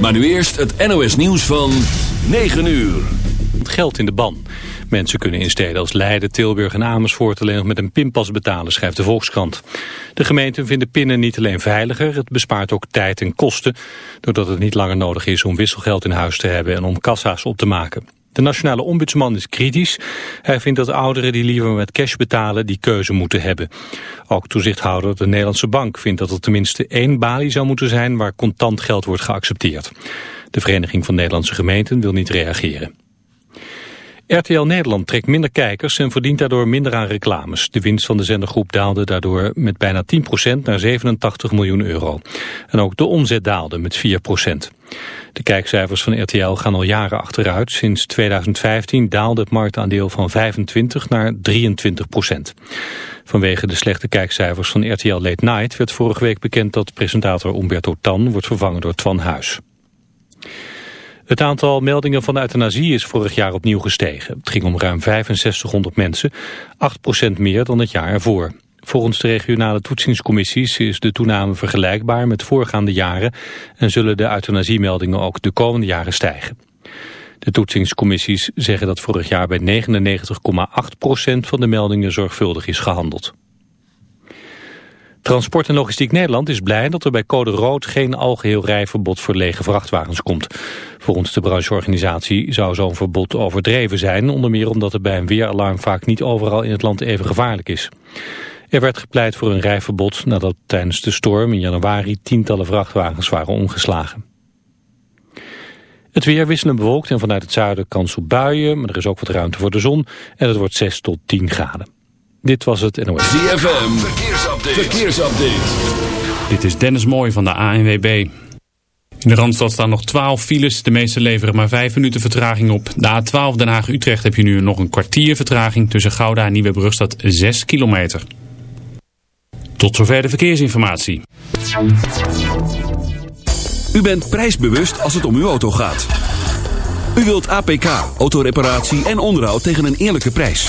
Maar nu eerst het NOS nieuws van 9 uur. Het geld in de ban. Mensen kunnen in steden als Leiden, Tilburg en Amersfoort alleen nog met een pinpas betalen, schrijft de Volkskrant. De gemeenten vinden pinnen niet alleen veiliger, het bespaart ook tijd en kosten, doordat het niet langer nodig is om wisselgeld in huis te hebben en om kassa's op te maken. De nationale ombudsman is kritisch. Hij vindt dat ouderen die liever met cash betalen die keuze moeten hebben. Ook toezichthouder de Nederlandse Bank vindt dat er tenminste één balie zou moeten zijn waar contant geld wordt geaccepteerd. De Vereniging van Nederlandse Gemeenten wil niet reageren. RTL Nederland trekt minder kijkers en verdient daardoor minder aan reclames. De winst van de zendergroep daalde daardoor met bijna 10% naar 87 miljoen euro. En ook de omzet daalde met 4%. De kijkcijfers van RTL gaan al jaren achteruit. Sinds 2015 daalde het marktaandeel van 25 naar 23% Vanwege de slechte kijkcijfers van RTL Late Night werd vorige week bekend dat presentator Umberto Tan wordt vervangen door Twan Huis. Het aantal meldingen van euthanasie is vorig jaar opnieuw gestegen. Het ging om ruim 6500 mensen, 8% meer dan het jaar ervoor. Volgens de regionale toetsingscommissies is de toename vergelijkbaar met voorgaande jaren en zullen de euthanasiemeldingen ook de komende jaren stijgen. De toetsingscommissies zeggen dat vorig jaar bij 99,8% van de meldingen zorgvuldig is gehandeld. Transport en Logistiek Nederland is blij dat er bij code rood geen algeheel rijverbod voor lege vrachtwagens komt. Volgens de brancheorganisatie zou zo'n verbod overdreven zijn, onder meer omdat het bij een weeralarm vaak niet overal in het land even gevaarlijk is. Er werd gepleit voor een rijverbod nadat tijdens de storm in januari tientallen vrachtwagens waren omgeslagen. Het weer wisselend bewolkt en vanuit het zuiden kans op buien, maar er is ook wat ruimte voor de zon en het wordt 6 tot 10 graden. Dit was het NOS. Verkeersupdate. verkeersupdate. Dit is Dennis Mooij van de ANWB. In de Randstad staan nog 12 files. De meeste leveren maar 5 minuten vertraging op. De A12 Den Haag-Utrecht heb je nu nog een kwartier vertraging. Tussen Gouda en Nieuwebrug staat 6 kilometer. Tot zover de verkeersinformatie. U bent prijsbewust als het om uw auto gaat. U wilt APK, autoreparatie en onderhoud tegen een eerlijke prijs.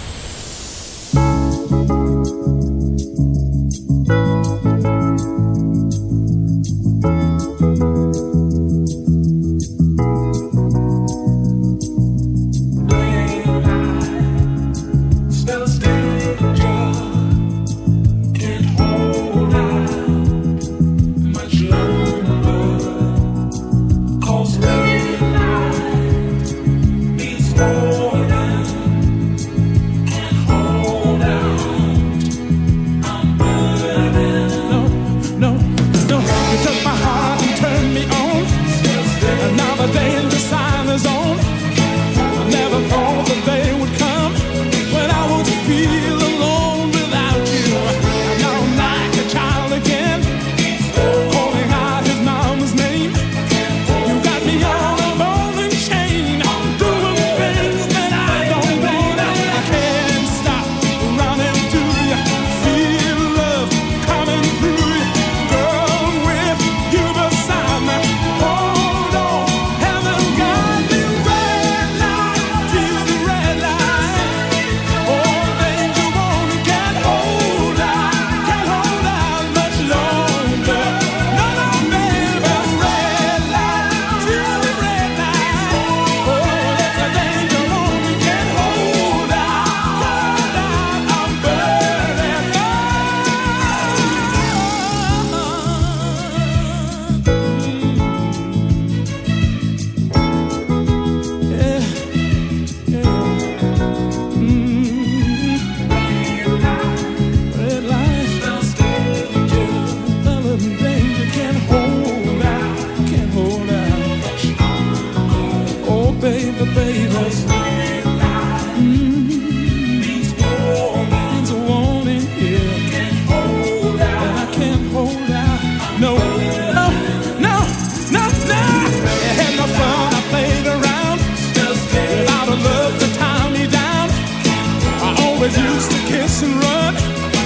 always used to kiss and run.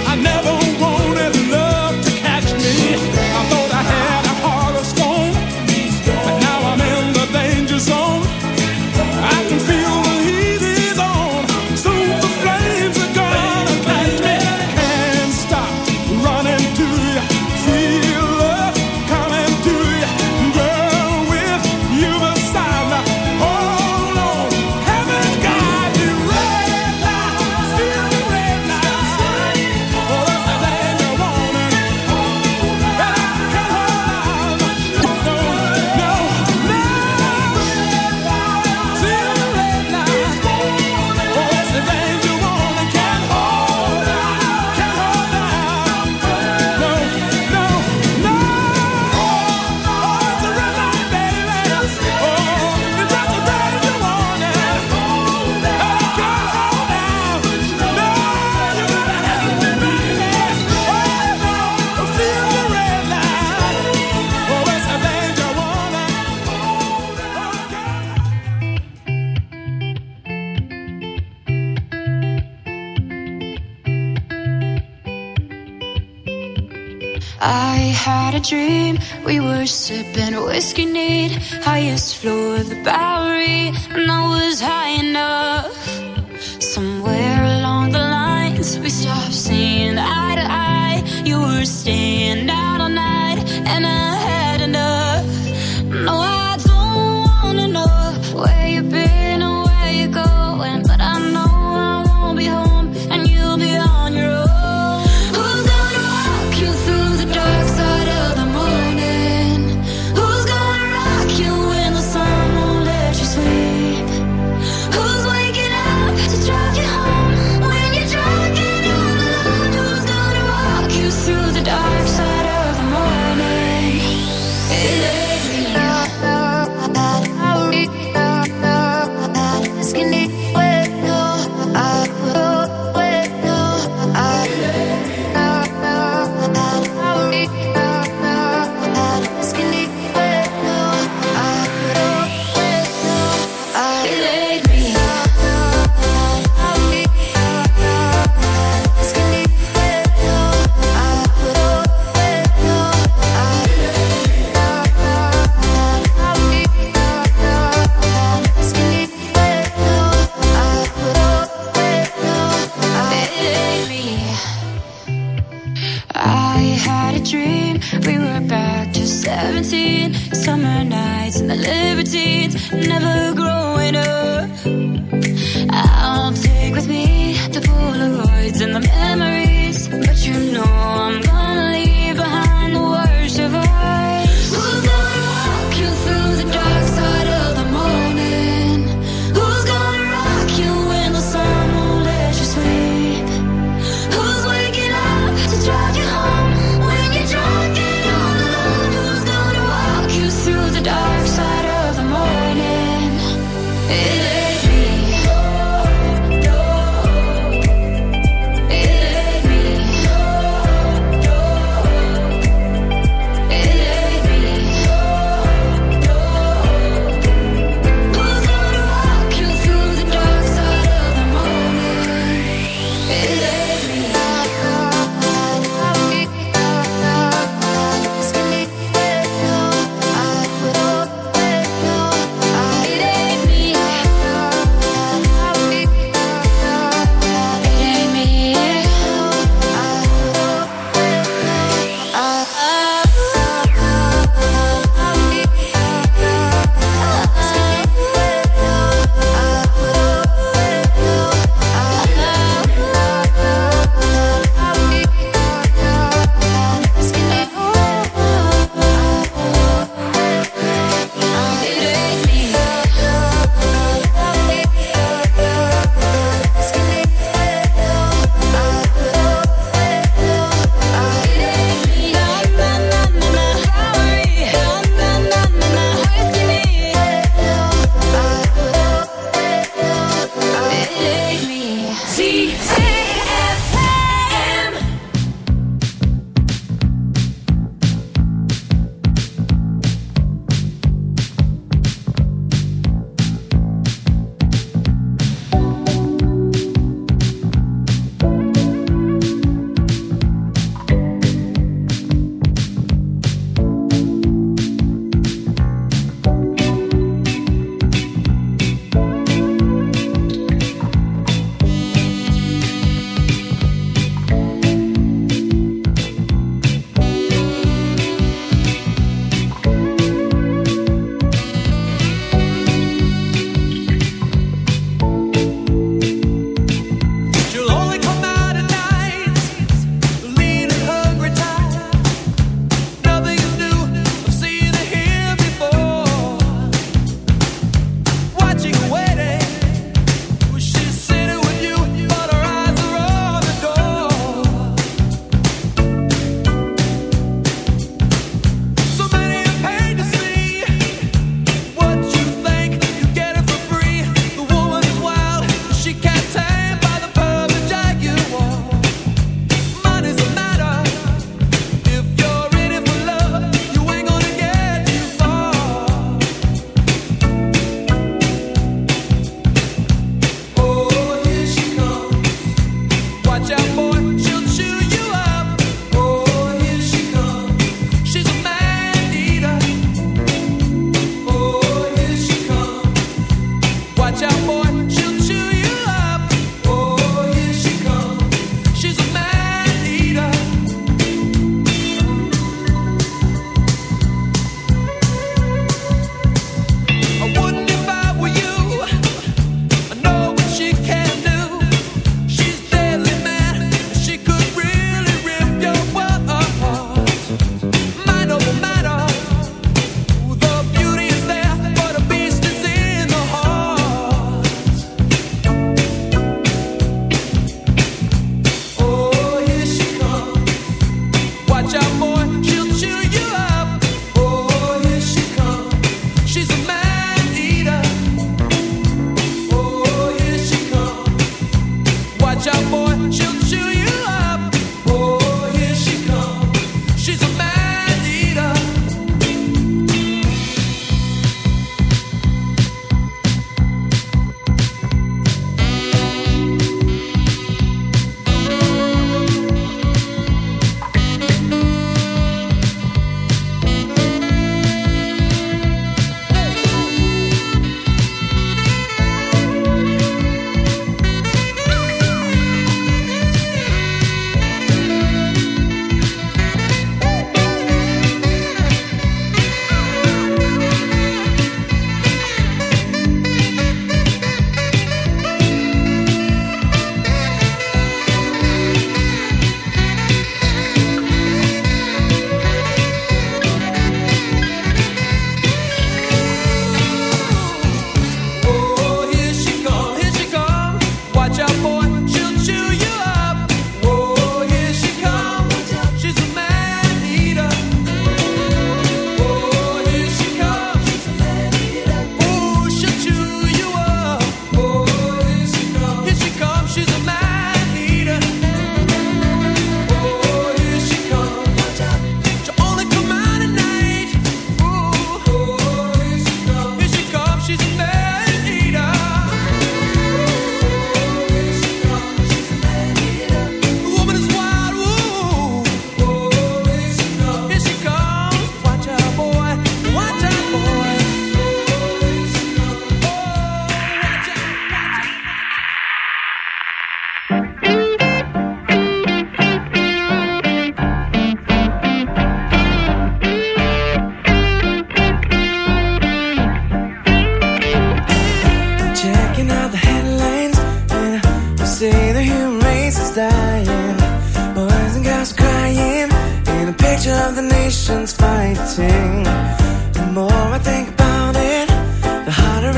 I never wanted.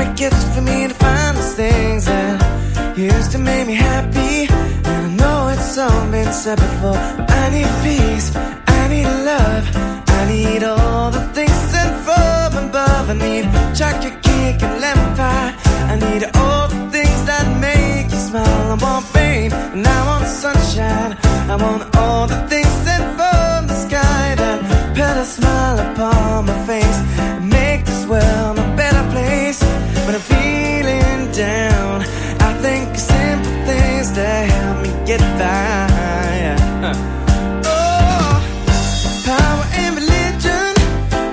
It gets for me to find those things that used to make me happy. And I know it's all been said before. I need peace, I need love, I need all the things sent from above. I need chocolate cake and lemon pie. I need all the things that make you smile. I want rain and I want sunshine. I want all the things sent from the sky that put a smile upon my face and make this world. When I'm feeling down, I think of simple things that help me get by. Oh, power and religion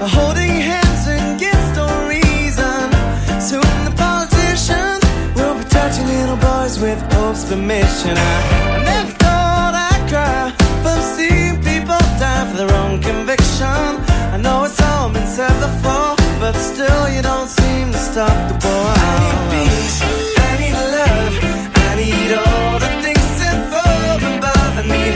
are holding hands against all reason. Soon the politicians will be touching little boys with Pope's permission. I, I never thought I'd cry from seeing people die for their own conviction. I know it's all been said before, but still you don't seem boy. I need peace, I need love, I need all the things sent from above. I need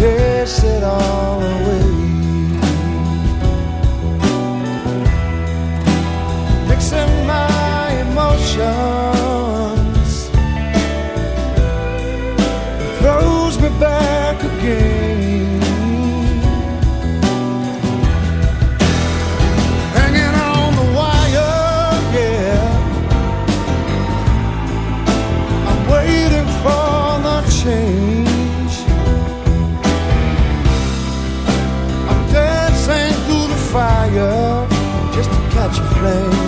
chase it all away. emotions it throws me back again. Hanging on the wire, yeah. I'm waiting for the change. I'm dancing through the fire just to catch a flame.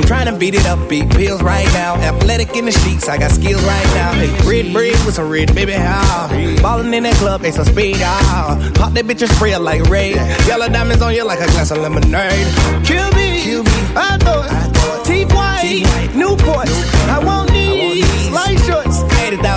I'm trying to beat it up, beat pills right now. Athletic in the streets, I got skills right now. Hey, red bread with some red, baby, how? Ballin' in that club, they some speed, ah. Pop that bitch and spray it like rain. Yellow diamonds on you like a glass of lemonade. Kill me, Kill me. I thought, teeth white, Newports. I light shorts.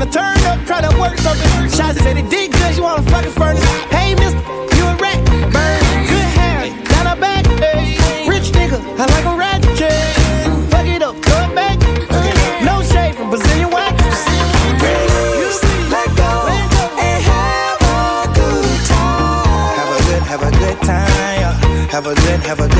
To turn up, try to work something. Shots said it did good, you wanna fucking furnace. Hey, mister, you a rat. Burn, good hair, down her back. Hey, rich nigga, I like a rat chain. Fuck it up, it back. No shade from Brazilian wax. Let go and have a good time. Have a good, have a good time. Have a good, have a good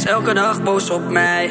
elke dag boos op mij.